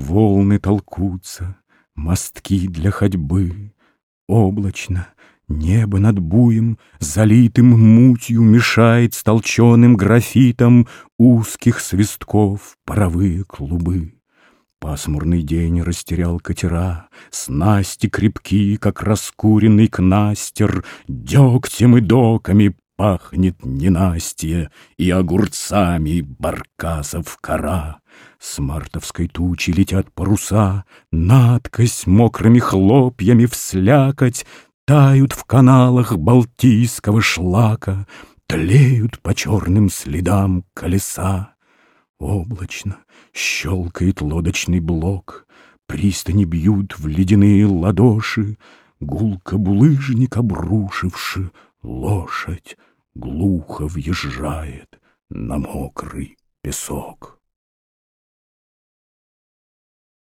волны толкутся, мостки для ходьбы. Облачно, небо над буем, залитым мутью, Мешает с толченым графитом узких свистков паровые клубы. Пасмурный день растерял катера, Снасти крепки, как раскуренный кнастер, Дегтем и доками пахнет ненастье, И огурцами баркасов кора. С мартовской тучи летят паруса, Надкось мокрыми хлопьями вслякать, Тают в каналах балтийского шлака, Тлеют по черным следам колеса. Облачно щелкает лодочный блок, Пристани бьют в ледяные ладоши, Гулко булыжник обрушивши, Лошадь глухо въезжает на мокрый песок.